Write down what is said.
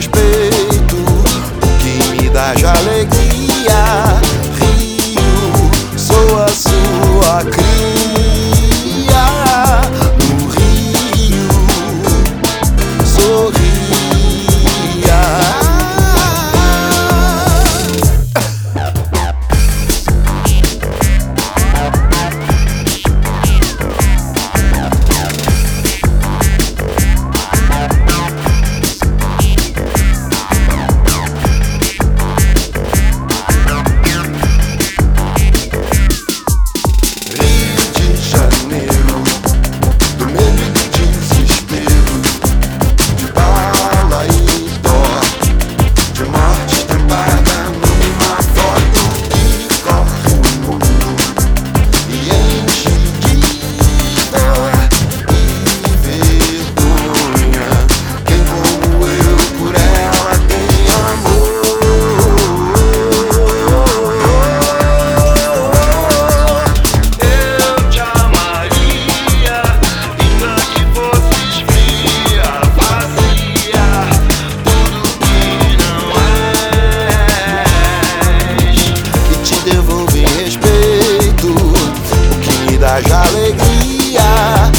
desespero. alegría.